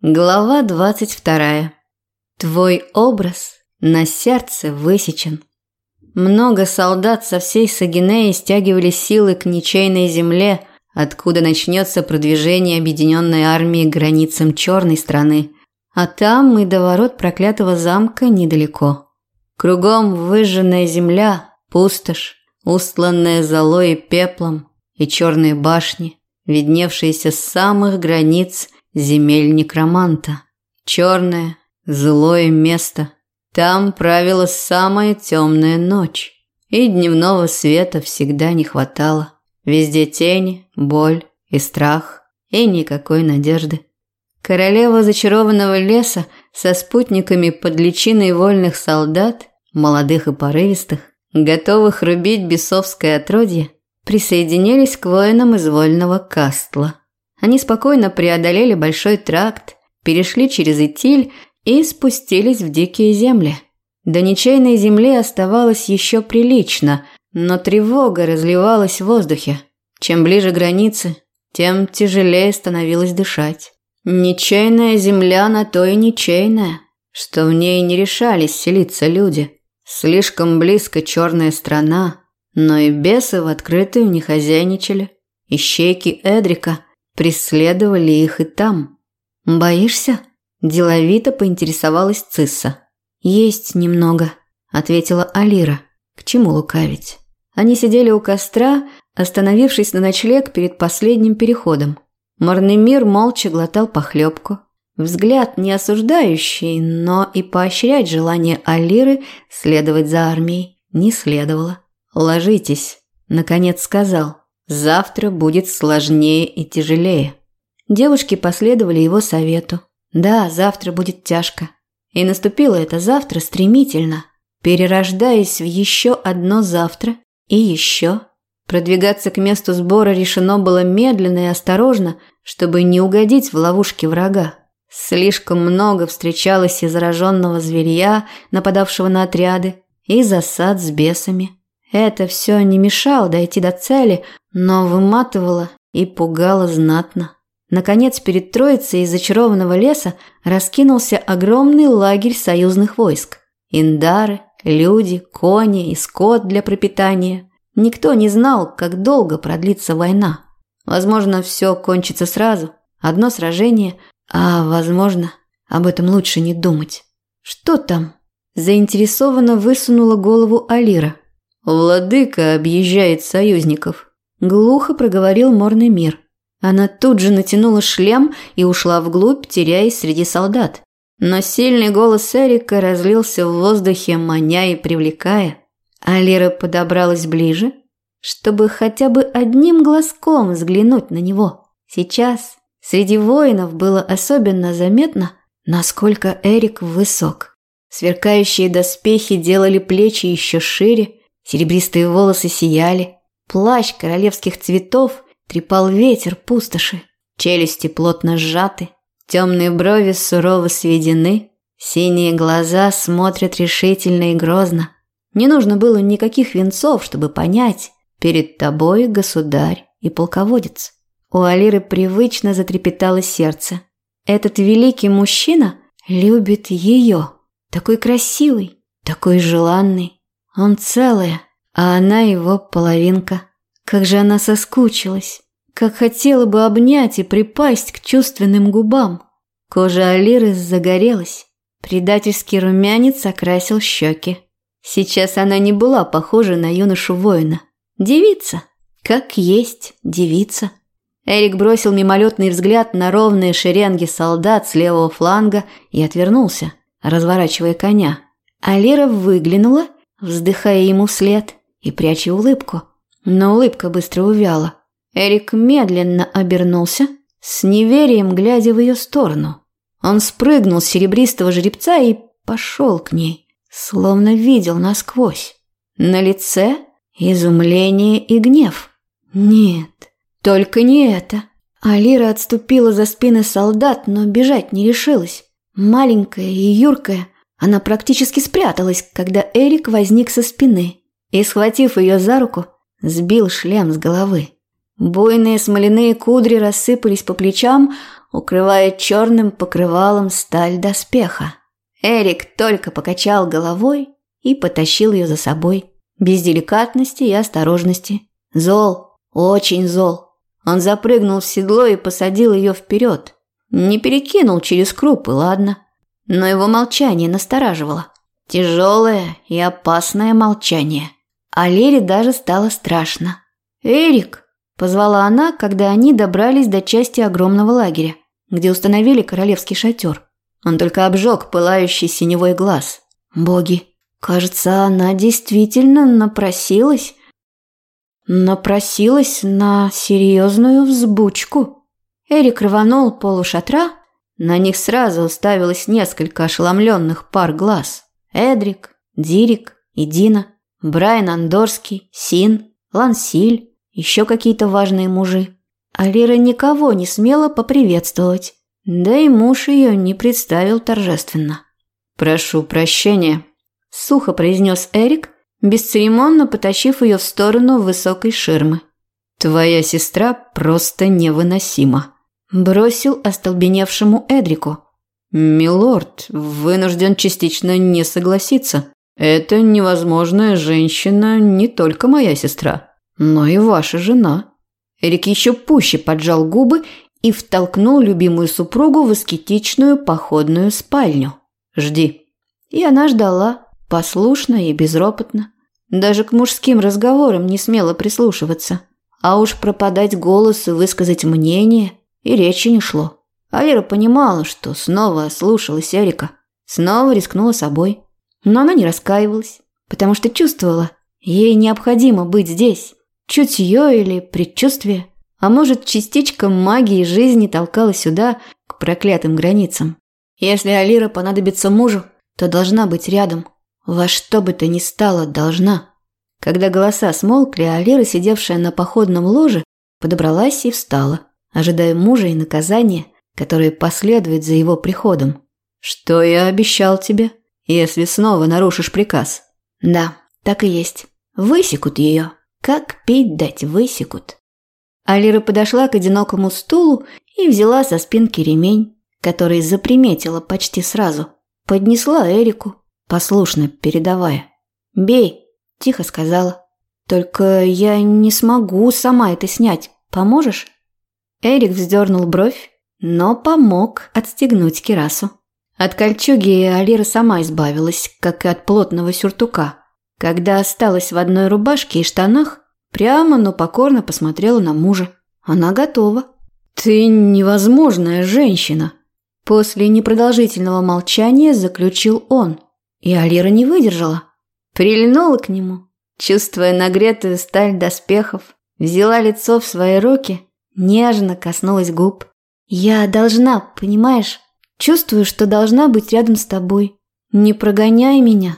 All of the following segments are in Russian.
Глава двадцать вторая. Твой образ на сердце высечен. Много солдат со всей Сагинеи стягивали силы к ничейной земле, откуда начнется продвижение объединенной армии к границам черной страны. А там и до ворот проклятого замка недалеко. Кругом выжженная земля, пустошь, устланная золой и пеплом, и черные башни, видневшиеся с самых границ земель некроманта. Черное, злое место. Там правила самая темная ночь. И дневного света всегда не хватало. Везде тени, боль и страх, и никакой надежды. Королева зачарованного леса со спутниками под личиной вольных солдат, молодых и порывистых, готовых рубить бесовское отродье, присоединились к воинам из вольного кастла. Они спокойно преодолели большой тракт, перешли через Итиль и спустились в дикие земли. До ничейной земли оставалось еще прилично, но тревога разливалась в воздухе. Чем ближе границы, тем тяжелее становилось дышать. Ничейная земля на то и ничейная, что в ней не решались селиться люди. Слишком близко черная страна, но и бесы в открытую не хозяйничали. Ищейки Эдрика преследовали их и там. «Боишься?» – деловито поинтересовалась Цисса. «Есть немного», – ответила Алира. «К чему лукавить?» Они сидели у костра, остановившись на ночлег перед последним переходом. Марный мир молча глотал похлебку. Взгляд не осуждающий, но и поощрять желание Алиры следовать за армией не следовало. «Ложитесь», – наконец сказал. «Завтра будет сложнее и тяжелее». Девушки последовали его совету. Да, завтра будет тяжко. И наступило это завтра стремительно, перерождаясь в еще одно завтра и еще. Продвигаться к месту сбора решено было медленно и осторожно, чтобы не угодить в ловушки врага. Слишком много встречалось и зараженного зверья, нападавшего на отряды, и засад с бесами. Это все не мешало дойти до цели, но выматывало и пугало знатно. Наконец, перед троицей из зачарованного леса раскинулся огромный лагерь союзных войск. Индары, люди, кони и скот для пропитания. Никто не знал, как долго продлится война. Возможно, все кончится сразу. Одно сражение, а, возможно, об этом лучше не думать. «Что там?» Заинтересованно высунула голову Алира – «Владыка объезжает союзников», – глухо проговорил Морный мир. Она тут же натянула шлем и ушла вглубь, теряясь среди солдат. Но сильный голос Эрика разлился в воздухе, маня и привлекая. А Лера подобралась ближе, чтобы хотя бы одним глазком взглянуть на него. Сейчас среди воинов было особенно заметно, насколько Эрик высок. Сверкающие доспехи делали плечи еще шире, Серебристые волосы сияли, плащ королевских цветов трепал ветер пустоши, челюсти плотно сжаты, темные брови сурово сведены, синие глаза смотрят решительно и грозно. Не нужно было никаких венцов, чтобы понять, перед тобой государь и полководец. У Алиры привычно затрепетало сердце. Этот великий мужчина любит ее, такой красивый, такой желанный. Он целая, а она его половинка. Как же она соскучилась. Как хотела бы обнять и припасть к чувственным губам. Кожа Алиры загорелась. Предательский румянец окрасил щеки. Сейчас она не была похожа на юношу-воина. Девица. Как есть девица. Эрик бросил мимолетный взгляд на ровные шеренги солдат с левого фланга и отвернулся, разворачивая коня. Алира выглянула вздыхая ему вслед и пряча улыбку. Но улыбка быстро увяла. Эрик медленно обернулся, с неверием глядя в ее сторону. Он спрыгнул с серебристого жеребца и пошел к ней, словно видел насквозь. На лице изумление и гнев. Нет, только не это. Алира отступила за спины солдат, но бежать не решилась. Маленькая и юркая – она практически спряталась, когда Эрик возник со спины и, схватив ее за руку, сбил шлем с головы. Буйные смоляные кудри рассыпались по плечам, укрывая черным покрывалом сталь доспеха. Эрик только покачал головой и потащил ее за собой, без деликатности и осторожности. Зол, очень зол. Он запрыгнул в седло и посадил ее вперед. Не перекинул через крупы, ладно. Но его молчание настораживало. Тяжелое и опасное молчание. А Лере даже стало страшно. «Эрик!» – позвала она, когда они добрались до части огромного лагеря, где установили королевский шатер. Он только обжег пылающий синевой глаз. «Боги! Кажется, она действительно напросилась напросилась на серьезную взбучку. Эрик рванул полушатра, на них сразу уставилось несколько ошеломленных пар глаз. Эдрик, Дирик и Дина, Брайан Андорский, Син, Лансиль, еще какие-то важные мужи. А Лира никого не смела поприветствовать, да и муж ее не представил торжественно. «Прошу прощения», – сухо произнес Эрик – бесцеремонно потащив ее в сторону высокой ширмы. «Твоя сестра просто невыносима», – бросил остолбеневшему Эдрику. «Милорд, вынужден частично не согласиться. Эта невозможная женщина не только моя сестра, но и ваша жена». Эрик еще пуще поджал губы и втолкнул любимую супругу в аскетичную походную спальню. «Жди». И она ждала, послушно и безропотно. Даже к мужским разговорам не смела прислушиваться. А уж пропадать голос и высказать мнение и речи не шло. Алира понимала, что снова слушалась Эрика, снова рискнула собой. Но она не раскаивалась, потому что чувствовала, ей необходимо быть здесь. Чутье или предчувствие, а может, частичка магии жизни толкала сюда, к проклятым границам. Если Алира понадобится мужу, то должна быть рядом – во что бы то ни стало, должна. Когда голоса смолкли, Алира, сидевшая на походном ложе, подобралась и встала, ожидая мужа и наказания, которое последует за его приходом. «Что я обещал тебе, если снова нарушишь приказ?» «Да, так и есть. Высекут ее. Как пить дать высекут». Алира подошла к одинокому стулу и взяла со спинки ремень, который заприметила почти сразу. Поднесла Эрику, послушно передавая. «Бей!» – тихо сказала. «Только я не смогу сама это снять. Поможешь?» Эрик вздернул бровь, но помог отстегнуть кирасу. От кольчуги Алира сама избавилась, как и от плотного сюртука. Когда осталась в одной рубашке и штанах, прямо, но покорно посмотрела на мужа. Она готова. «Ты невозможная женщина!» После непродолжительного молчания заключил он – и Алира не выдержала. Прильнула к нему, чувствуя нагретую сталь доспехов, взяла лицо в свои руки, нежно коснулась губ. «Я должна, понимаешь? Чувствую, что должна быть рядом с тобой. Не прогоняй меня».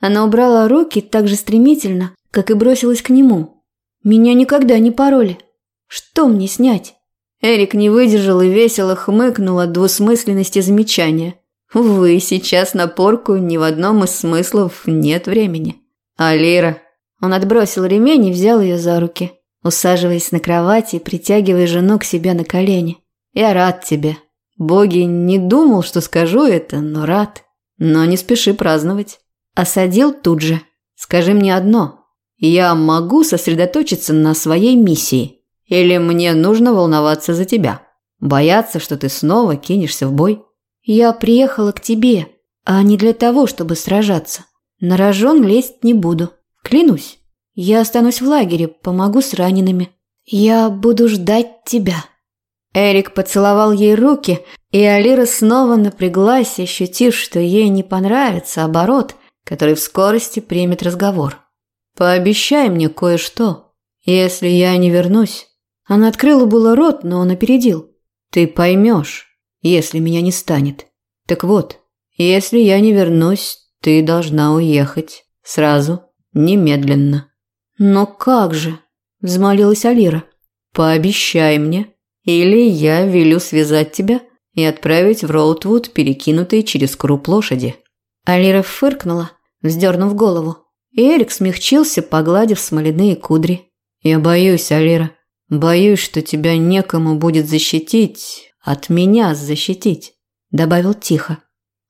Она убрала руки так же стремительно, как и бросилась к нему. «Меня никогда не пороли. Что мне снять?» Эрик не выдержал и весело хмыкнул от двусмысленности замечания. Увы, сейчас на порку ни в одном из смыслов нет времени. А Лира? Он отбросил ремень и взял ее за руки, усаживаясь на кровати и притягивая жену к себе на колени. Я рад тебе. Боги, не думал, что скажу это, но рад. Но не спеши праздновать. Осадил тут же. Скажи мне одно. Я могу сосредоточиться на своей миссии? Или мне нужно волноваться за тебя? Бояться, что ты снова кинешься в бой? Я приехала к тебе, а не для того, чтобы сражаться. На рожон лезть не буду. Клянусь. Я останусь в лагере, помогу с ранеными. Я буду ждать тебя». Эрик поцеловал ей руки, и Алира снова напряглась, ощутив, что ей не понравится оборот, который в скорости примет разговор. «Пообещай мне кое-что, если я не вернусь». Она открыла было рот, но он опередил. «Ты поймешь, если меня не станет. Так вот, если я не вернусь, ты должна уехать. Сразу, немедленно». «Но как же?» – взмолилась Алира. «Пообещай мне, или я велю связать тебя и отправить в Роутвуд, перекинутые через круп лошади». Алира фыркнула, вздернув голову. И Эрик смягчился, погладив смоляные кудри. «Я боюсь, Алира. Боюсь, что тебя некому будет защитить, от меня защитить», – добавил тихо.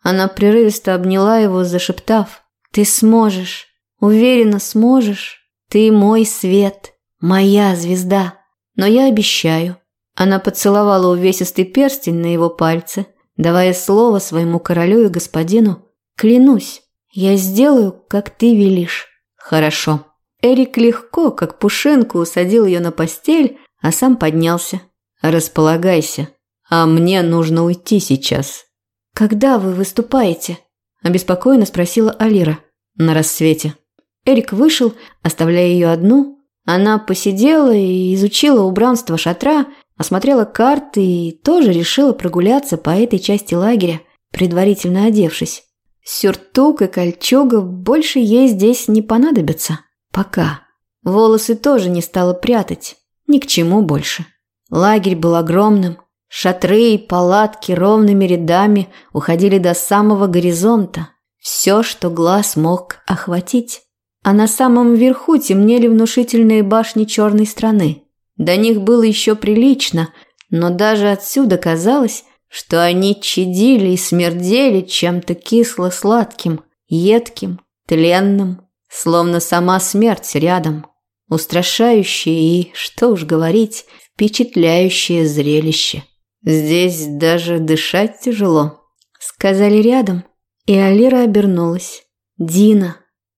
Она прерывисто обняла его, зашептав. «Ты сможешь, уверенно сможешь. Ты мой свет, моя звезда. Но я обещаю». Она поцеловала увесистый перстень на его пальце, давая слово своему королю и господину. «Клянусь, я сделаю, как ты велишь». «Хорошо». Эрик легко, как пушинку, усадил ее на постель, а сам поднялся. «Располагайся, а мне нужно уйти сейчас». «Когда вы выступаете?» – обеспокоенно спросила Алира. «На рассвете». Эрик вышел, оставляя ее одну. Она посидела и изучила убранство шатра, осмотрела карты и тоже решила прогуляться по этой части лагеря, предварительно одевшись. Сюртук и кольчуга больше ей здесь не понадобятся. Пока. Волосы тоже не стала прятать. Ни к чему больше. Лагерь был огромным. Шатры и палатки ровными рядами уходили до самого горизонта. Все, что глаз мог охватить. А на самом верху темнели внушительные башни черной страны. До них было еще прилично, но даже отсюда казалось, что они чадили и смердели чем-то кисло-сладким, едким, тленным, словно сама смерть рядом. Устрашающее и, что уж говорить, впечатляющее зрелище. Здесь даже дышать тяжело. Сказали рядом, и Алира обернулась. «Дина,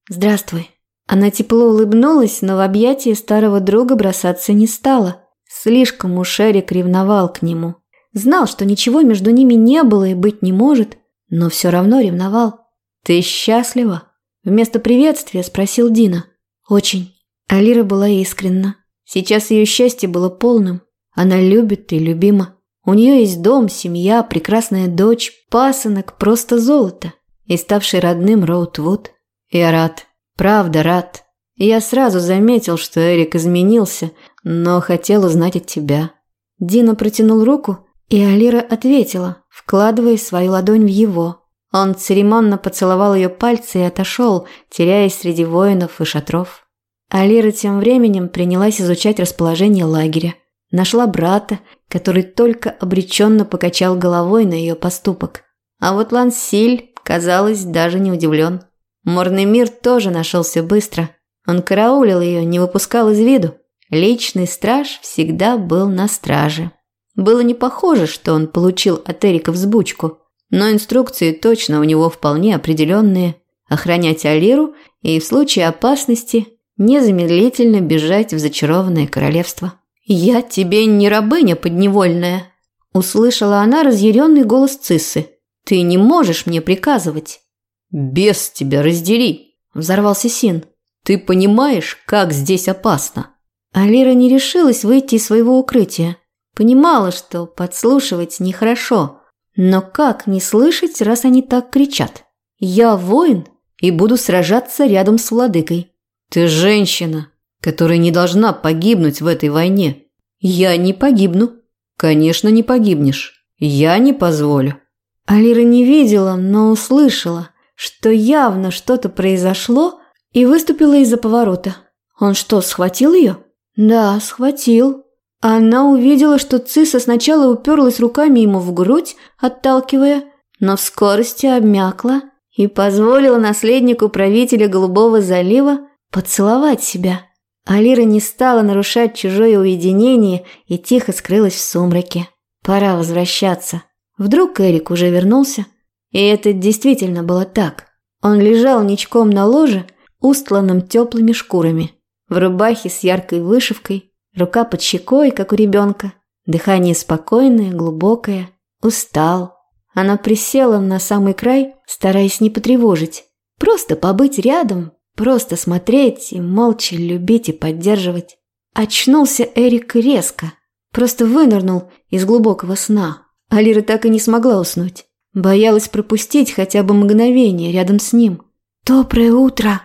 здравствуй». Она тепло улыбнулась, но в объятии старого друга бросаться не стала. Слишком уж Эрик ревновал к нему. Знал, что ничего между ними не было и быть не может, но все равно ревновал. «Ты счастлива?» Вместо приветствия спросил Дина. «Очень». Алира была искренна. Сейчас ее счастье было полным. Она любит и любима. У нее есть дом, семья, прекрасная дочь, пасынок, просто золото. И ставший родным Роутвуд. Я рад. Правда рад. Я сразу заметил, что Эрик изменился, но хотел узнать от тебя. Дина протянул руку, и Алира ответила, вкладывая свою ладонь в его. Он церемонно поцеловал ее пальцы и отошел, теряясь среди воинов и шатров. Алира тем временем принялась изучать расположение лагеря. Нашла брата, который только обреченно покачал головой на ее поступок. А вот Лансиль, казалось, даже не удивлен. Морный мир тоже нашелся быстро. Он караулил ее, не выпускал из виду. Личный страж всегда был на страже. Было не похоже, что он получил от Эрика взбучку, но инструкции точно у него вполне определенные. Охранять Алиру и в случае опасности незамедлительно бежать в зачарованное королевство. «Я тебе не рабыня подневольная», – услышала она разъяренный голос Циссы. «Ты не можешь мне приказывать». «Бес тебя раздери!» – взорвался Син. «Ты понимаешь, как здесь опасно?» Алира не решилась выйти из своего укрытия. Понимала, что подслушивать нехорошо, но как не слышать, раз они так кричат? «Я воин и буду сражаться рядом с владыкой». «Ты женщина, которая не должна погибнуть в этой войне». «Я не погибну». «Конечно, не погибнешь. Я не позволю». Алира не видела, но услышала, что явно что-то произошло и выступила из-за поворота. Он что, схватил ее? Да, схватил. Она увидела, что Циса сначала уперлась руками ему в грудь, отталкивая, но в скорости обмякла и позволила наследнику правителя Голубого залива поцеловать себя. Алира не стала нарушать чужое уединение и тихо скрылась в сумраке. Пора возвращаться. Вдруг Эрик уже вернулся? И это действительно было так. Он лежал ничком на ложе, устланном теплыми шкурами, в рубахе с яркой вышивкой, Рука под щекой, как у ребенка. Дыхание спокойное, глубокое. Устал. Она присела на самый край, стараясь не потревожить. Просто побыть рядом, просто смотреть и молча любить и поддерживать. Очнулся Эрик резко. Просто вынырнул из глубокого сна. Алира так и не смогла уснуть. Боялась пропустить хотя бы мгновение рядом с ним. «Доброе утро!»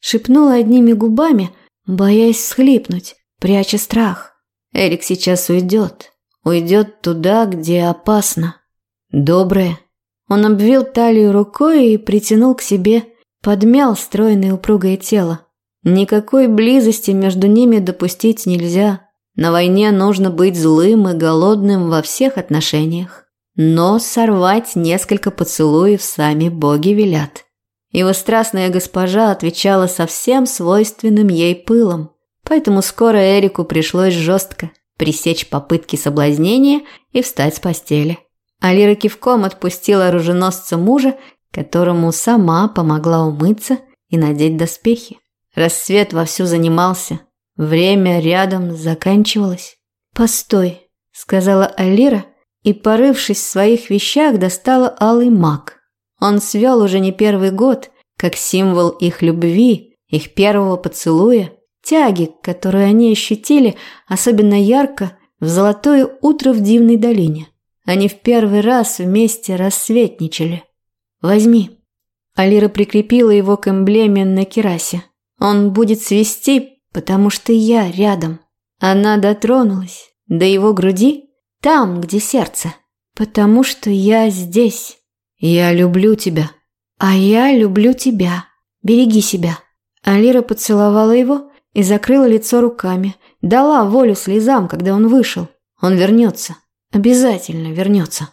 Шепнула одними губами, боясь всхлипнуть пряча страх. Эрик сейчас уйдет. Уйдет туда, где опасно. Доброе. Он обвил талию рукой и притянул к себе, подмял стройное упругое тело. Никакой близости между ними допустить нельзя. На войне нужно быть злым и голодным во всех отношениях. Но сорвать несколько поцелуев сами боги велят. Его страстная госпожа отвечала совсем свойственным ей пылом. Поэтому скоро Эрику пришлось жестко пресечь попытки соблазнения и встать с постели. Алира кивком отпустила оруженосца мужа, которому сама помогла умыться и надеть доспехи. Рассвет вовсю занимался. Время рядом заканчивалось. «Постой», – сказала Алира, и, порывшись в своих вещах, достала алый маг. Он свел уже не первый год, как символ их любви, их первого поцелуя, тяги, которую они ощутили особенно ярко в золотое утро в Дивной долине. Они в первый раз вместе рассветничали. «Возьми». Алира прикрепила его к эмблеме на керасе. «Он будет свисти, потому что я рядом». Она дотронулась до его груди, там, где сердце. «Потому что я здесь». «Я люблю тебя». «А я люблю тебя. Береги себя». Алира поцеловала его и закрыла лицо руками, дала волю слезам, когда он вышел. Он вернется. Обязательно вернется.